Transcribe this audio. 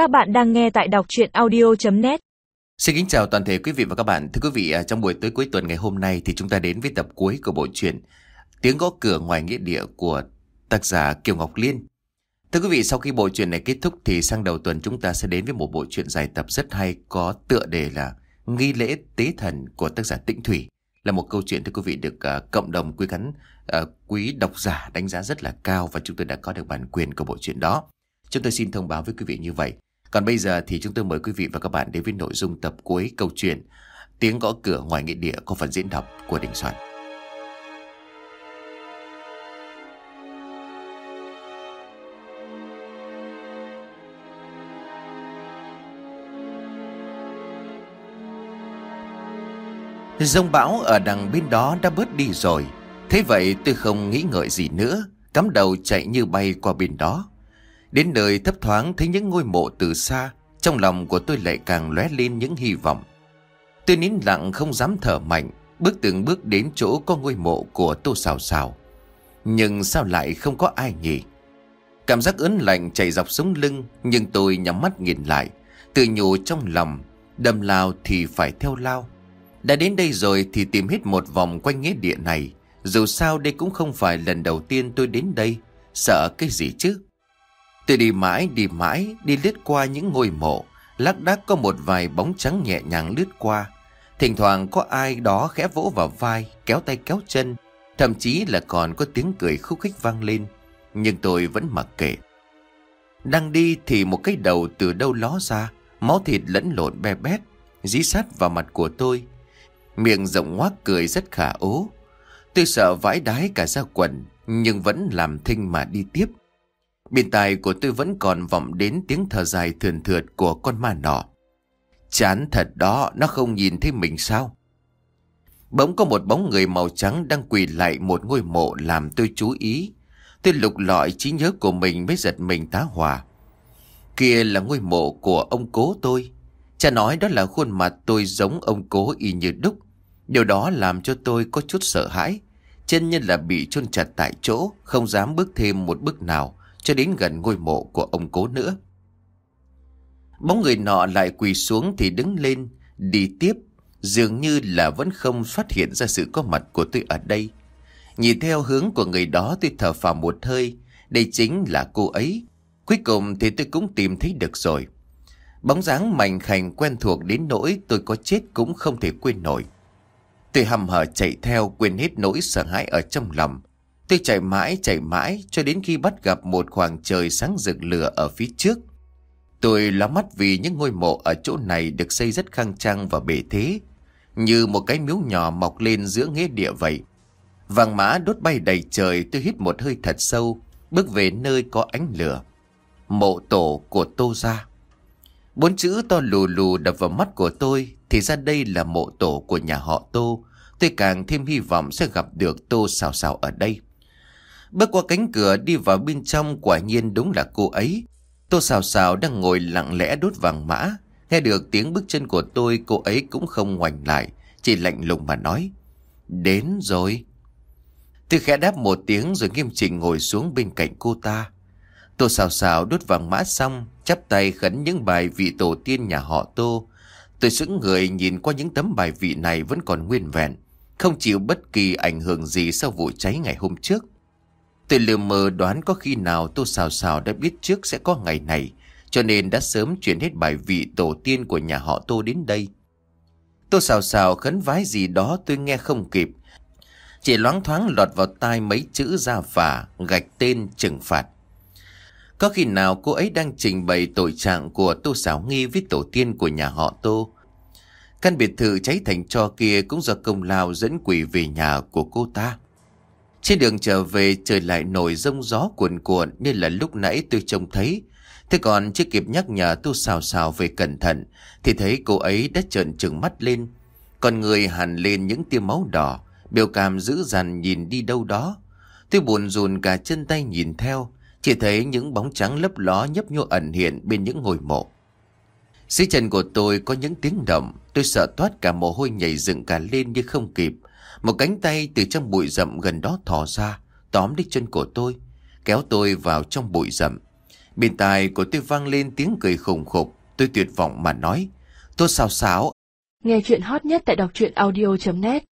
Các bạn đang nghe tại đọc chuyện audio.net Xin kính chào toàn thể quý vị và các bạn. Thưa quý vị, à, trong buổi tối cuối tuần ngày hôm nay thì chúng ta đến với tập cuối của bộ truyện Tiếng gõ cửa ngoài nghĩa địa của tác giả Kiều Ngọc Liên. Thưa quý vị, sau khi bộ truyện này kết thúc thì sang đầu tuần chúng ta sẽ đến với một bộ truyện dài tập rất hay có tựa đề là Nghi lễ tế thần của tác giả Tĩnh Thủy. Là một câu chuyện thưa quý vị được uh, cộng đồng quý khán uh, quý độc giả đánh giá rất là cao và chúng tôi đã có được bản quyền của bộ truyện đó. Chúng tôi xin thông báo với quý vị như vậy. Còn bây giờ thì chúng tôi mời quý vị và các bạn đến với nội dung tập cuối câu chuyện Tiếng gõ cửa ngoài nghĩa địa có phần diễn đọc của Đình Soạn. Dông bão ở đằng bên đó đã bớt đi rồi. Thế vậy tôi không nghĩ ngợi gì nữa. Cắm đầu chạy như bay qua bên đó. Đến nơi thấp thoáng thấy những ngôi mộ từ xa, Trong lòng của tôi lại càng lóe lên những hy vọng. Tôi nín lặng không dám thở mạnh, Bước từng bước đến chỗ có ngôi mộ của tô xào xào Nhưng sao lại không có ai nhỉ? Cảm giác ớn lạnh chảy dọc sống lưng, Nhưng tôi nhắm mắt nhìn lại. Tự nhủ trong lòng Đâm lao thì phải theo lao. Đã đến đây rồi thì tìm hết một vòng quanh nghĩa địa này. Dù sao đây cũng không phải lần đầu tiên tôi đến đây. Sợ cái gì chứ? Tôi đi mãi đi mãi, Đi lướt qua những ngôi mộ. Lác đác có một vài bóng trắng nhẹ nhàng lướt qua. Thỉnh thoảng có ai đó khẽ vỗ vào vai, Kéo tay kéo chân. Thậm chí là còn có tiếng cười khúc khích vang lên. Nhưng tôi vẫn mặc kệ. Đang đi thì một cái đầu từ đâu ló ra, Máu thịt lẫn lộn be bét, Dí sát vào mặt của tôi. Miệng rộng ngoác cười rất khả ố. Tôi sợ vãi đái cả ra quần, Nhưng vẫn làm thinh mà đi tiếp. Bên tai của tôi vẫn còn vọng đến tiếng thở dài thườn thượt của con ma nọ. Chán thật đó, nó không nhìn thấy mình sao? Bỗng có một bóng người màu trắng đang quỳ lại một ngôi mộ làm tôi chú ý. Tôi lục lọi trí nhớ của mình mới giật mình tá hỏa. Kia là ngôi mộ của ông cố tôi. Cha nói đó là khuôn mặt tôi giống ông cố y như đúc. Điều đó làm cho tôi có chút sợ hãi. Chân nhân là bị chôn chặt tại chỗ, không dám bước thêm một bước nào cho đến gần ngôi mộ của ông cố nữa. Bóng người nọ lại quỳ xuống thì đứng lên, đi tiếp, dường như là vẫn không phát hiện ra sự có mặt của tôi ở đây. Nhìn theo hướng của người đó tôi thở phào một hơi, đây chính là cô ấy. Cuối cùng thì tôi cũng tìm thấy được rồi. Bóng dáng mảnh khảnh quen thuộc đến nỗi tôi có chết cũng không thể quên nổi. Tôi hầm hở chạy theo quên hết nỗi sợ hãi ở trong lòng. Tôi chạy mãi chạy mãi cho đến khi bắt gặp một khoảng trời sáng rực lửa ở phía trước. Tôi ló mắt vì những ngôi mộ ở chỗ này được xây rất khang trang và bể thế. Như một cái miếu nhỏ mọc lên giữa nghĩa địa vậy. Vàng mã đốt bay đầy trời tôi hít một hơi thật sâu, bước về nơi có ánh lửa. Mộ tổ của Tô Gia. Bốn chữ to lù lù đập vào mắt của tôi thì ra đây là mộ tổ của nhà họ Tô. Tôi càng thêm hy vọng sẽ gặp được Tô xào xào ở đây. Bước qua cánh cửa đi vào bên trong quả nhiên đúng là cô ấy. Tô xào xào đang ngồi lặng lẽ đốt vàng mã. Nghe được tiếng bước chân của tôi cô ấy cũng không ngoảnh lại. Chỉ lạnh lùng mà nói. Đến rồi. Tôi khẽ đáp một tiếng rồi nghiêm chỉnh ngồi xuống bên cạnh cô ta. Tô xào xào đốt vàng mã xong, chắp tay khấn những bài vị tổ tiên nhà họ Tô. Tôi sững người nhìn qua những tấm bài vị này vẫn còn nguyên vẹn, không chịu bất kỳ ảnh hưởng gì sau vụ cháy ngày hôm trước. Tôi lừa mờ đoán có khi nào Tô Sào Sào đã biết trước sẽ có ngày này, cho nên đã sớm chuyển hết bài vị tổ tiên của nhà họ Tô đến đây. Tô Sào Sào khấn vái gì đó tôi nghe không kịp. Chỉ loáng thoáng lọt vào tai mấy chữ ra phả, gạch tên trừng phạt. Có khi nào cô ấy đang trình bày tội trạng của Tô Sảo Nghi với tổ tiên của nhà họ Tô. Căn biệt thự cháy thành cho kia cũng do công lao dẫn quỷ về nhà của cô ta. Trên đường trở về trời lại nổi rông gió cuồn cuộn nên là lúc nãy tôi trông thấy. Thế còn chưa kịp nhắc nhở tôi xào xào về cẩn thận thì thấy cô ấy đã trợn trừng mắt lên. Còn người hẳn lên những tia máu đỏ, biểu cảm dữ dằn nhìn đi đâu đó. Tôi buồn rùn cả chân tay nhìn theo, chỉ thấy những bóng trắng lấp ló nhấp nhô ẩn hiện bên những ngôi mộ. Dưới chân của tôi có những tiếng động, tôi sợ toát cả mồ hôi nhảy dựng cả lên nhưng không kịp. Một cánh tay từ trong bụi rậm gần đó thò ra, tóm lấy chân của tôi, kéo tôi vào trong bụi rậm. Bên tai của tôi vang lên tiếng cười khủng khục. Tôi tuyệt vọng mà nói. Tôi xào xáo. Nghe chuyện hot nhất tại đọc truyện audio.net